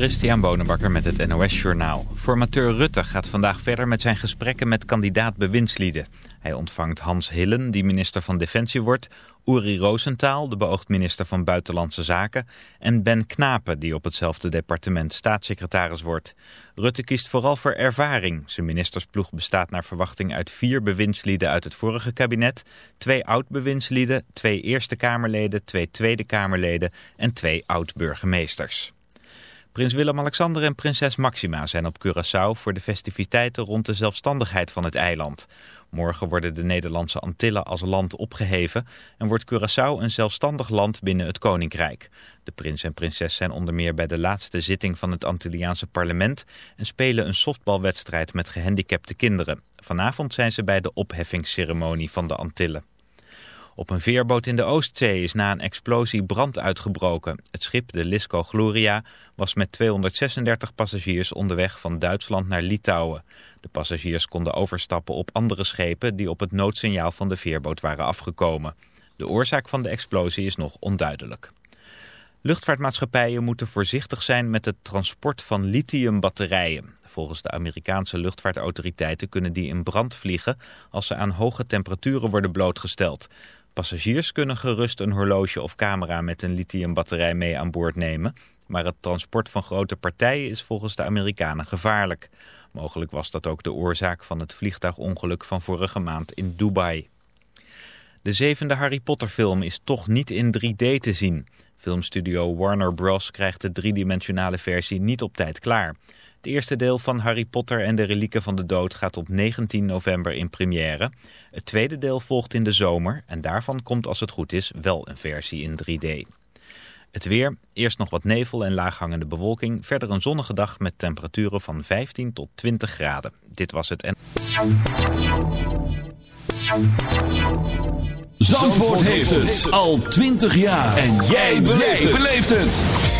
Christian Bonenbakker met het NOS Journaal. Formateur Rutte gaat vandaag verder met zijn gesprekken met kandidaat bewindslieden. Hij ontvangt Hans Hillen, die minister van Defensie wordt... Uri Rosenthal, de beoogd minister van Buitenlandse Zaken... en Ben Knapen, die op hetzelfde departement staatssecretaris wordt. Rutte kiest vooral voor ervaring. Zijn ministersploeg bestaat naar verwachting uit vier bewindslieden uit het vorige kabinet... twee oud-bewindslieden, twee Eerste Kamerleden, twee Tweede Kamerleden... en twee oud-burgemeesters. Prins Willem-Alexander en prinses Maxima zijn op Curaçao voor de festiviteiten rond de zelfstandigheid van het eiland. Morgen worden de Nederlandse Antillen als land opgeheven en wordt Curaçao een zelfstandig land binnen het Koninkrijk. De prins en prinses zijn onder meer bij de laatste zitting van het Antilliaanse parlement en spelen een softbalwedstrijd met gehandicapte kinderen. Vanavond zijn ze bij de opheffingsceremonie van de Antillen. Op een veerboot in de Oostzee is na een explosie brand uitgebroken. Het schip, de Lisco Gloria, was met 236 passagiers onderweg van Duitsland naar Litouwen. De passagiers konden overstappen op andere schepen die op het noodsignaal van de veerboot waren afgekomen. De oorzaak van de explosie is nog onduidelijk. Luchtvaartmaatschappijen moeten voorzichtig zijn met het transport van lithiumbatterijen. Volgens de Amerikaanse luchtvaartautoriteiten kunnen die in brand vliegen als ze aan hoge temperaturen worden blootgesteld. Passagiers kunnen gerust een horloge of camera met een lithiumbatterij mee aan boord nemen. Maar het transport van grote partijen is volgens de Amerikanen gevaarlijk. Mogelijk was dat ook de oorzaak van het vliegtuigongeluk van vorige maand in Dubai. De zevende Harry Potter film is toch niet in 3D te zien. Filmstudio Warner Bros. krijgt de driedimensionale versie niet op tijd klaar. Het eerste deel van Harry Potter en de Relieken van de Dood gaat op 19 november in première. Het tweede deel volgt in de zomer en daarvan komt als het goed is wel een versie in 3D. Het weer, eerst nog wat nevel en laaghangende bewolking. Verder een zonnige dag met temperaturen van 15 tot 20 graden. Dit was het en... Zandvoort heeft het al 20 jaar. En jij beleeft het.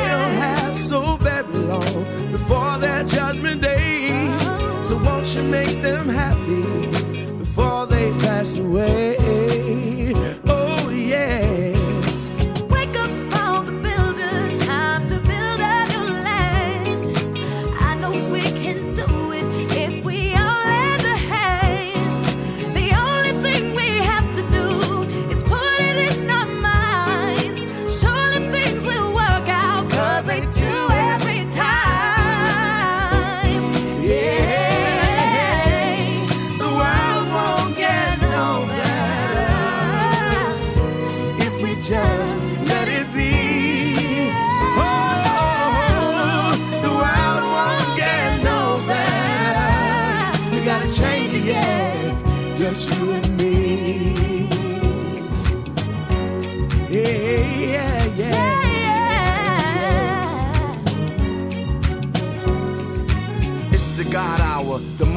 Long before their judgment day. So won't you make them happy before they pass away? Oh yeah.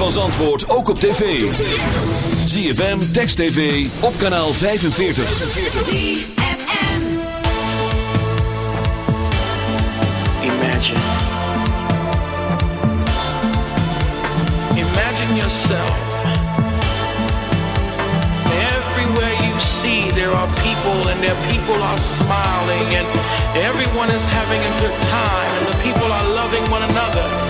Van Zandvoort ook op tv. ZFM, Text TV, op kanaal 45. ZFM. Imagine. Imagine yourself. Everywhere you see, there are people, and their people are smiling, and everyone is having a good time, and the people are loving one another,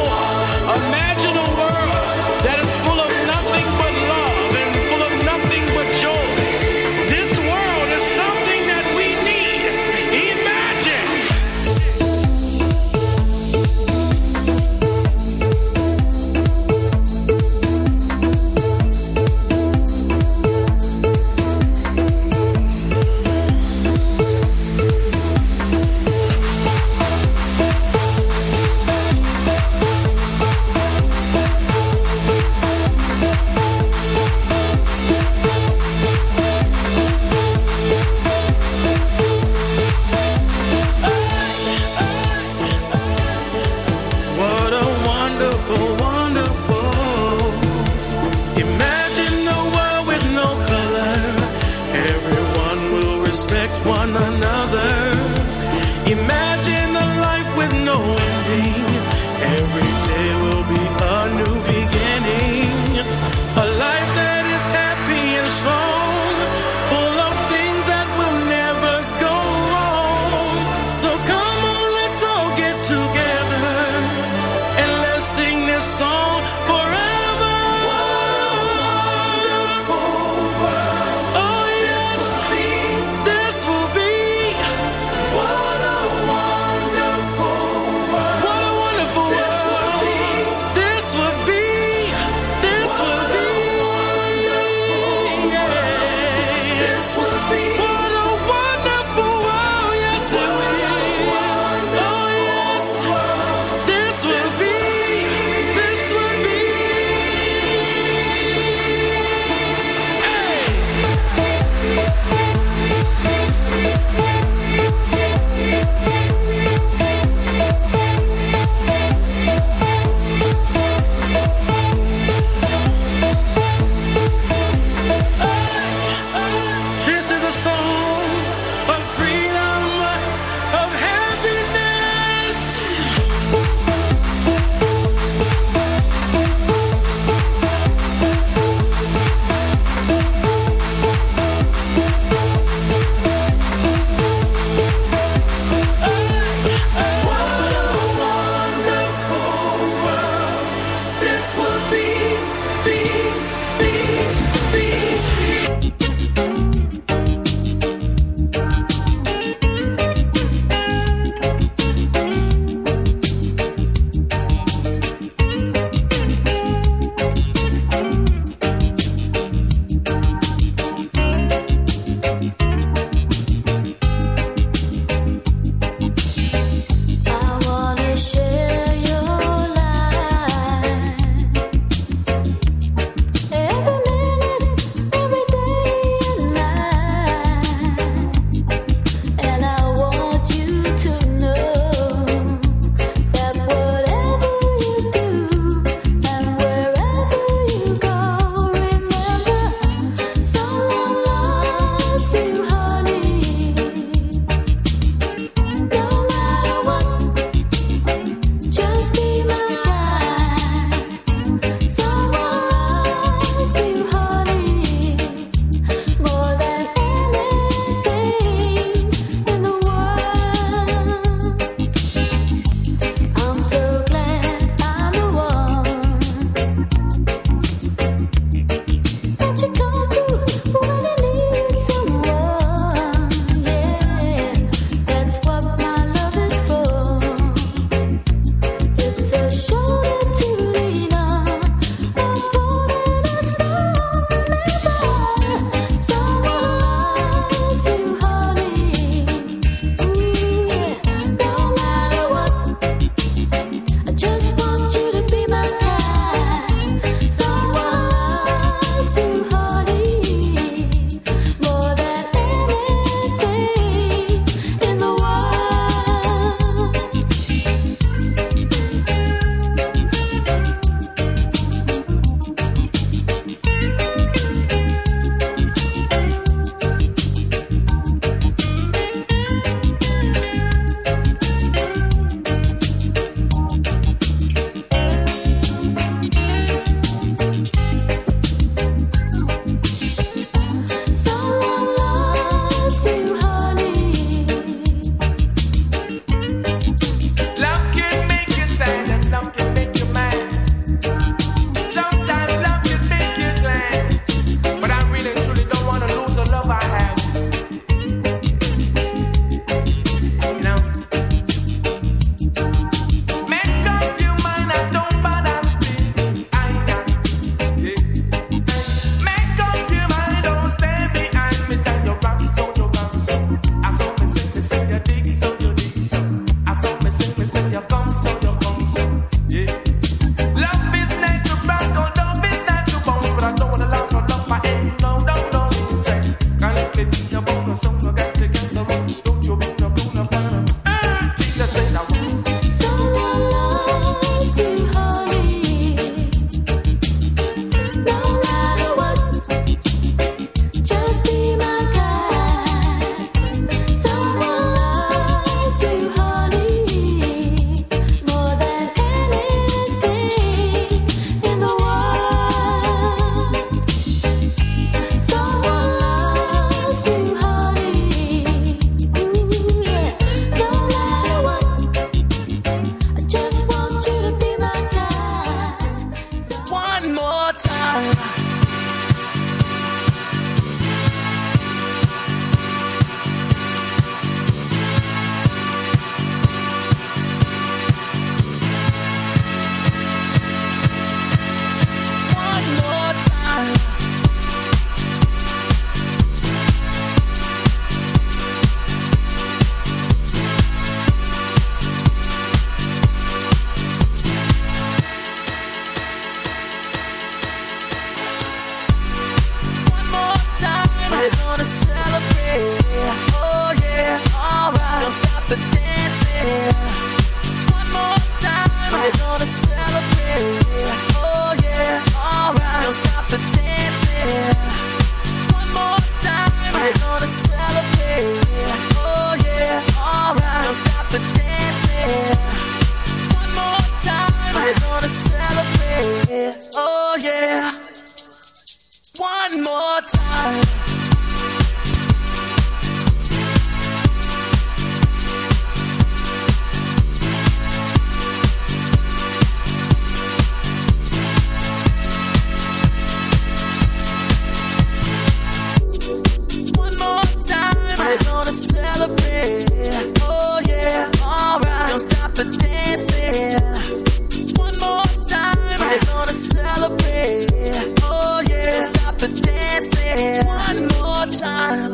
One more time.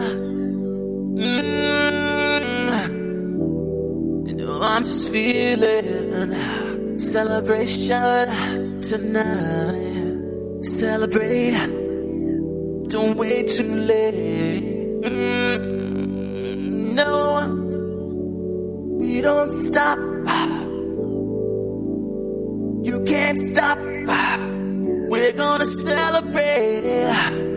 Mm. You know I'm just feeling celebration tonight. Celebrate. Don't wait too late. Mm, no, we don't stop. You can't stop. We're gonna celebrate.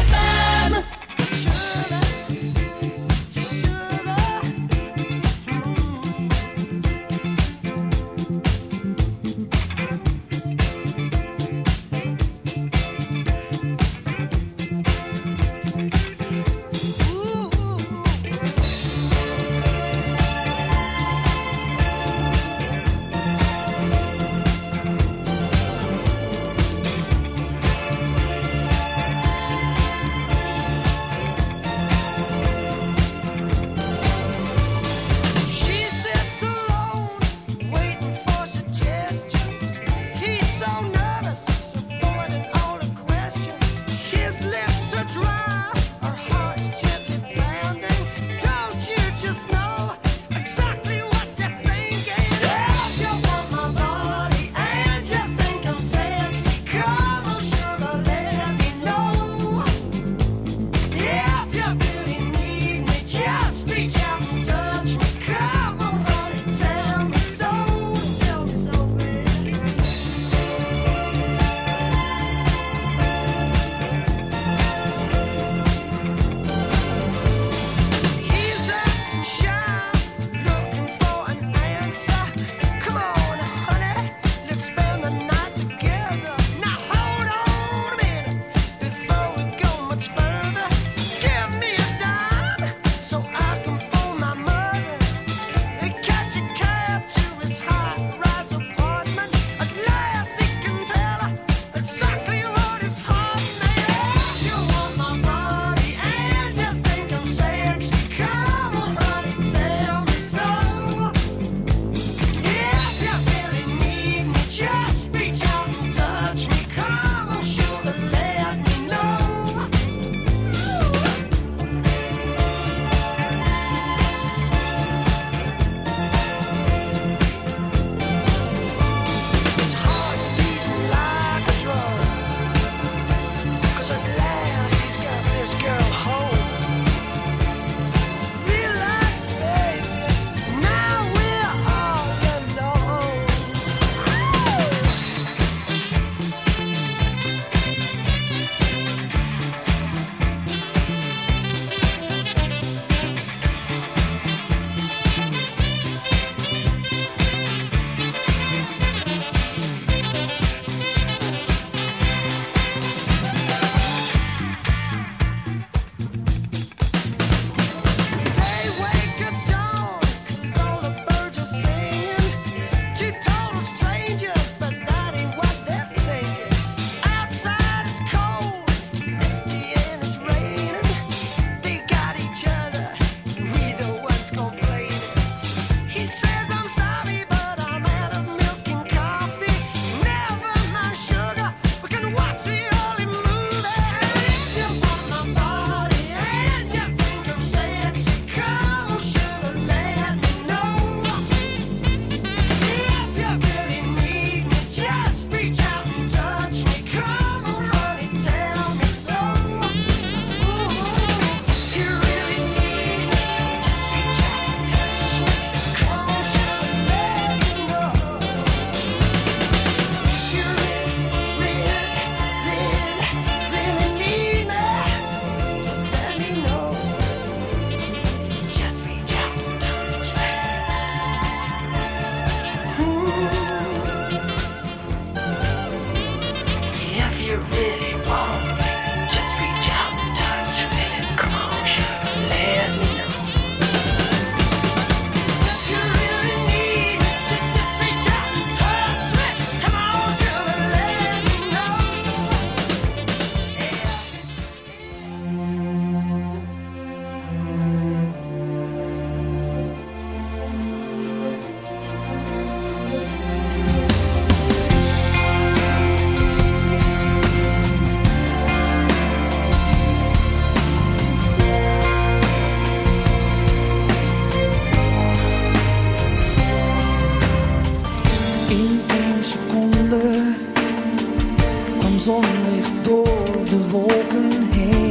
zon ligt door de wolken heen.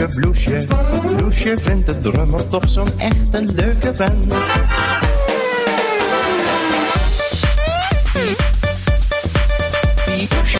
leuke bloesje. Bloesje vindt de drummer toch zo'n echt